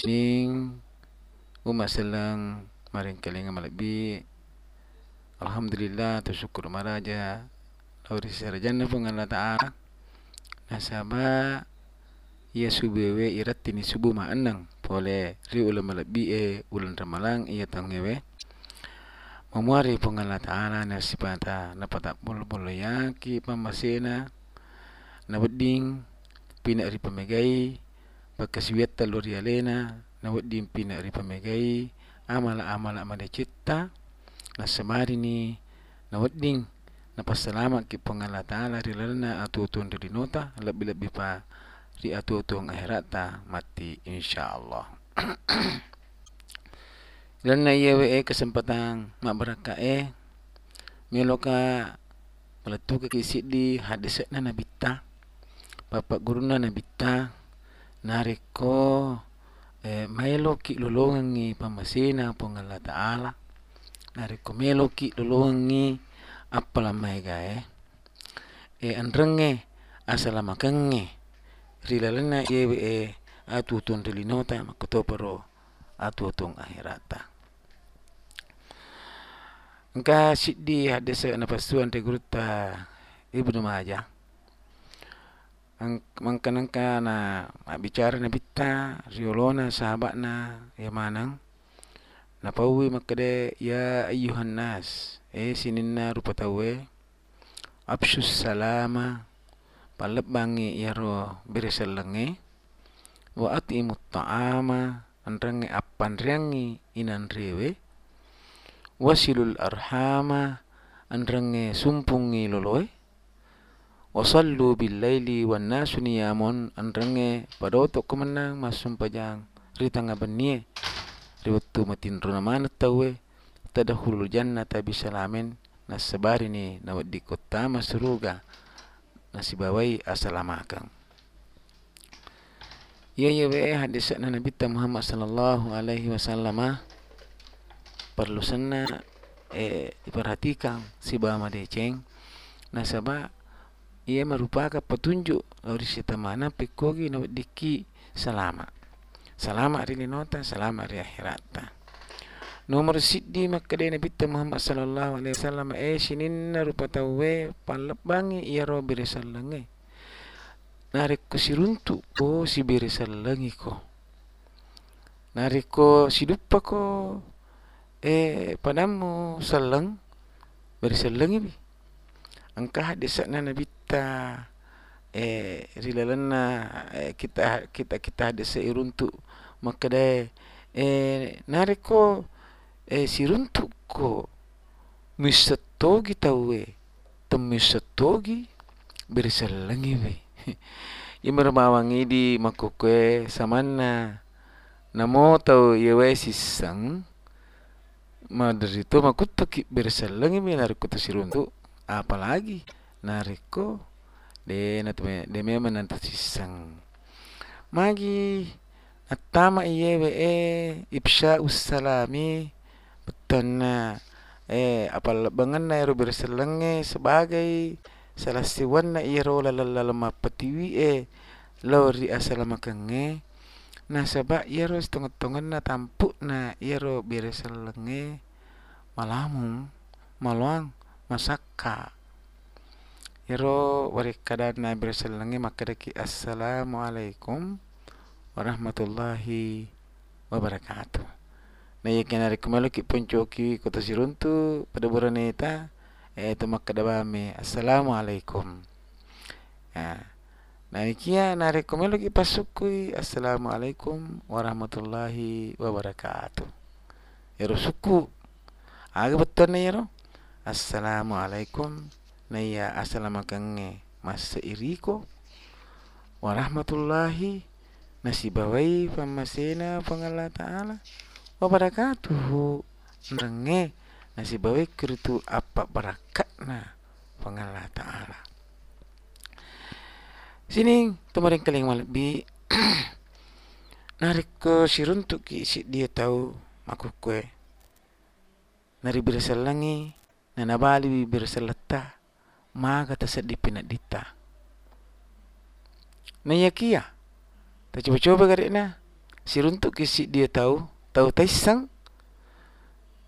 Sing umat selang maring kalinga malabi Alhamdulillah tu syukur maraja. Lauri pun Allah Ta'ala. Nasaba Ia subewe irat tini subuh ma'anang Pole ri ulam malabi e ulan ramalang ia tanggewe Memuari pun Allah Ta'ala nasibata Napatak bulu-bulu yaki pamasena Nabuding Pinak ri pemegai Bakasiwet talur yalena nawat dimpi nak ripa megai amala amala amade citta na samari ni nawat ding na pasalama ki pangala taala rilalna atu tun di nota lebih lebih pa ri atu tun akhirata mati insyaallah. Dan na yewe e kesempatan mak beraka e meloka meletu ke kisi di hadis na nabita bapak guru na nabita nariko eh, melo ki lulungangi pamasina po ng Allah Ta'ala. Nari ko melo ki lulungangi apala may ga eh e anrenge asala makange rilalana yewe e atu tun rilinota makotoparo atu tun ahirata. Engka siddi hadisa na pasuan te guruta Ibnu Majah ang mangkanang ka na bicara na bitta riolona sahabat na yamanang na pawi makade ya ayuhan nas e sinin na rupa tawe abshus salama palabangi yaro beresalange wa atimu ta'ama andrange appan riangi inan rewe wasilul arhama andrange sumpungi loloe Wasallu bil laili wan nasu niyamun. Anrange padoto kumanang masum pajang. Rita ngabanie riwatu matin runa mana tawe tadahulul jannata bisalamin. Nasabari ni nawadi kota masruga nasibawai asalamakang Ya ya we hadis na Nabi Muhammad sallallahu alaihi wasallam perlu sana eh diperhatikan si bama deceng. Nasaba ia merupakan petunjuk dari sita mana pekogi na diki selama selama hari nota selama hari akhirat. Nomor siddi makkade nabi Muhammad sallallahu alaihi wasallam e sinin rupa tawe palabangi ia ro beresalange narik ko siruntu ko si beresalangi ko. Narik ko sidupa ko e padamu salang beresalangi bi. Angka hadis na nabi kita eh rilalana eh, kita kita kita ada seiruntu maka dai eh nariko eh siruntu ko misatogi tawe temisatogi berisalangi we. Imermawangi di makokwe samana. Namo tau yewe sisang madarito makutoki berisalangi me nariko siruntu apalagi nariko de na tume de me man ta magi atama iye we e ipsha ussalami betanna e apal bangan na ro berselenge sebagai salah siwan na iro lalalama patiwi e lori asalama kange na saba iro setengah-tengah na tampu na iro berselenge malamu maluang Iro wari kadar na bersalangi makadaki Assalamualaikum warahmatullahi wabarakatuh. Na iya kena rekomelo ki puncoki kota siruntu pada bulan eta eh tu makadabame Assalamualaikum. Ya. Na ikia na rekomelo ki pasukui Assalamualaikum warahmatullahi wabarakatuh. Iro suku. Aga betul na iro. Assalamualaikum Naya assalamualaikum. Mas iriko. Warahmatullahi nasibawai pamasena pangala ta'ala. Wa barakatuhu nrenge nasibawai kritu apa barakatna pangala ta'ala. Sini tumaring kaling malbi narik ke siruntuk ki si dia tahu aku kue nari bersalangi na nabali bersalata ta sedih pinat dita na yakia Tak coba-coba kari na. Si kisi dia tahu. Tahu taisang.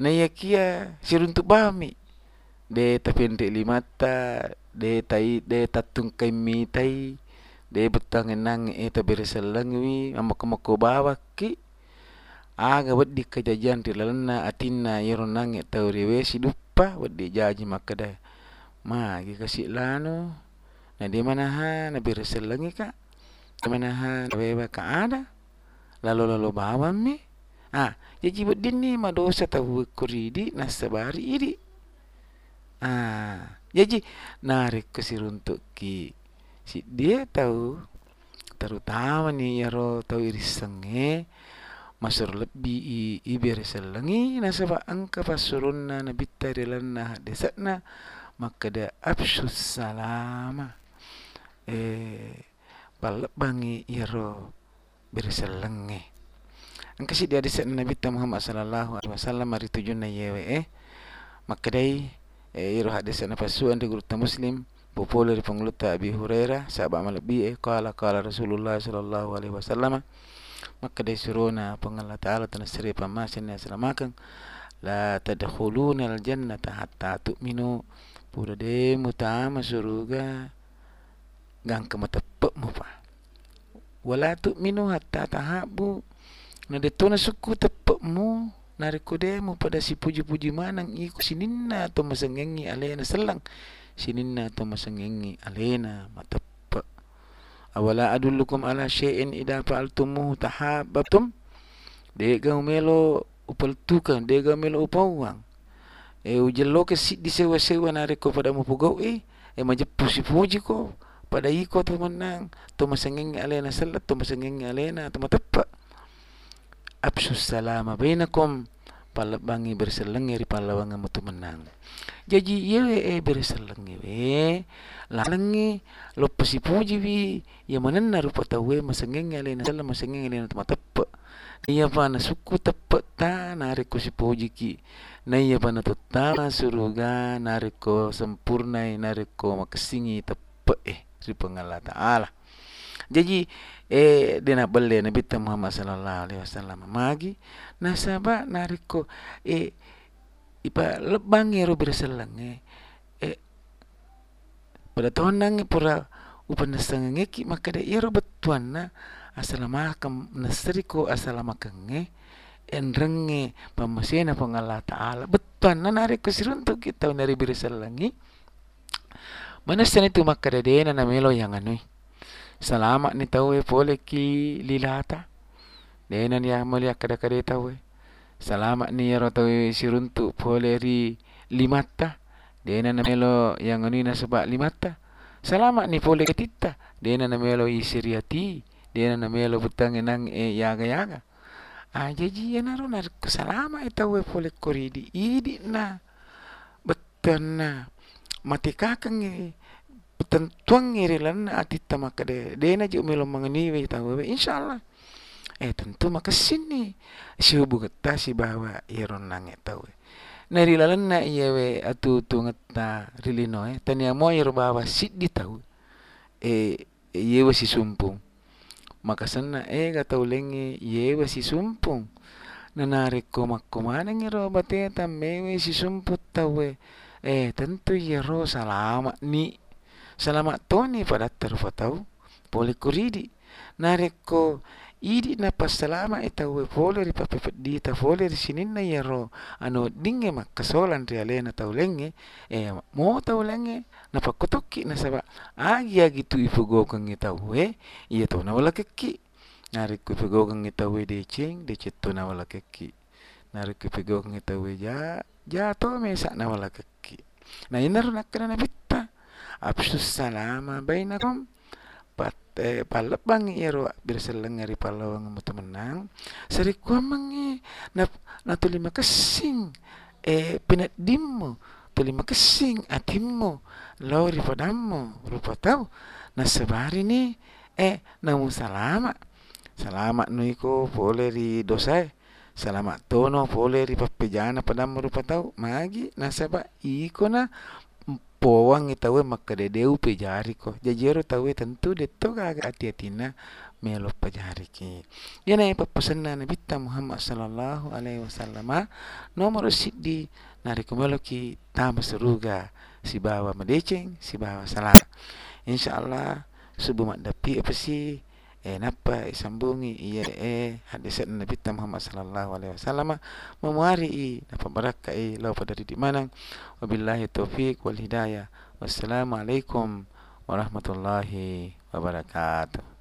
Na ya kia si runtuk bami. De tapi ndek limata. De tai de tatung kai mi tai. De betang enang e ta beresalang wi. Amma kamako bawa ki. Aga waddi kajajan di lalana atina yero nang e tau rewe si dupa. Waddi jaji makada. Ma, kasih lano. Na di mana ha na beresalang ka? Kemanahan wewe ka ada lalu lalu bawa mi ah jadi buat dini ma dosa tahu kuridi nasabari ini ah jadi narik ke siruntuk ki. Si dia tahu terutama ni ya ro tahu iris senge masur lebih i ibir selengi nasaba angka pasurunna nabita dilana desatna maka dia absus salama eh balap bangi iro berselenge. Angka si dia disek Nabi Muhammad sallallahu alaihi wasallam hari tujuh na yewe eh. Maka dai eh, iro hadis na pasuan di grup muslim popular pengluta Abi Hurairah sahabat malabi eh kala kala Rasulullah sallallahu alaihi wasallam maka dai suruna pengalla taala tan sri pamasin ya salamakan la tadkhuluna al jannata hatta tu'minu pura de mutama suruga. Gang kemata mu pa. Wala tu minu hatta tahabu na de tona suku tepe mu. Nari kude mu pada si puji-puji manang. Iku sininna to masengengi alena selang. Sininna to masengengi alena matepe awala adullukum ala syai'in idza fa'altumuhu tahabbtum de ga melo upal tukan de ga melo upawang e ujelo ke si disewa-sewa nari ko pada mu pugau e e majepusi puji ko pada iko tu menang tu masengeng alena salat tu masengeng alena tu matapa absus salama bainakum. Palabangi berselengi ri palawang mutu menang. Jadi ye e berselengi we lalengi lo pasi puji wi ya manenna rupa tawe masengeng alena salat masengeng alena tu matapa Iya pa na suku tepat ta narik ko si puji ki. Na iya pa na tutana suruga narik ko sempurna narik ko makasingi tepat eh sifat Allah Ta'ala. Jadi, eh, dia nak beli Nabi Muhammad Sallallahu Alaihi Wasallam. Magi, nasaba nariko, eh, ipa lebang ero berselang, eh, pada tahun nangi pura upan nasang ngeki, maka dia ero betuan na, asalamakam nasriko asalamakang eh, enrenge pamasena pang Allah Ta'ala. Betuan na nariko siruntuk kita nari berselangi, Mana sana itu dia na melo yang anu. Selamat ni tahu eh boleh ki lilata. Dia na dia mulia kada kada tahu eh. Selamat ni ya tahu eh siruntu boleh ri limata. Dia na melo yang anu na sebab limata. Selamat ni boleh ketita. Dia na melo isiriati. Dia na melo butang enang eh yaga yaga. Ah jadi ya naru nar selamat itu eh boleh koridi. Idi na. Betul na. Mati kakang ni. Putan tuang relan ati tamak de. De na ju melo mangani we tahu we insyaallah. Eh tentu maka sini si hubu si bawa iron nang tahu na rilalan na iya we atu tu ngata rilino eh. Tani amo ir bawa sit di eh iya we si sumpung maka sana eh gata ulengi iya we si sumpung narik ko makkumana ngiro bate tamme si sumput tahu eh Eh, tentu ya ro selamat ni. Selamat to ni pada terfatau. Boleh kuridi. Nareko idi na pas selamat ita we boleh di pape di ta boleh di sini na ya ro. Ano dinge mak kasolan ri alena tau lenge. Eh, mo tau lenge. Na pa kotoki na saba. Agi agi tu ifugo kang ita we. Iya to na wala keki. Nareko ifugo kang ita we de cing. De ceto na wala keki. Nareko ifugo kang ita we ja. Ja to me sa na wala keki na inar nakana na bitta absus salama bainakum eh palap bang iro birselang ngari palawang mo menang sari ko mangi na natulima kasing eh pinat dimmo tulima kasing atimmo lauri padammo rupa tau. Na sebari ni eh namu salama salama nu iko boleh ri dosa salama tono boleh ri papejana padammo rupa tau. Magi na seba iko na powang itawe makadedeu pejari ko. Jajero tawe tentu de to ga ati atina melo pejari ki. Yana pa pesanna nabi muhammad sallallahu alaihi wasallam nomor siddi nari kumelo ki tama seruga si bawa madeceng si bawa salam insyaallah subuh mak dapi apa si eh napa sambungi iya eh hadis Nabi Muhammad sallallahu alaihi wasallam. Memuari napa barakah i lau pada di mana wabillahi taufik wal hidayah. Warahmatullahi wabarakatuh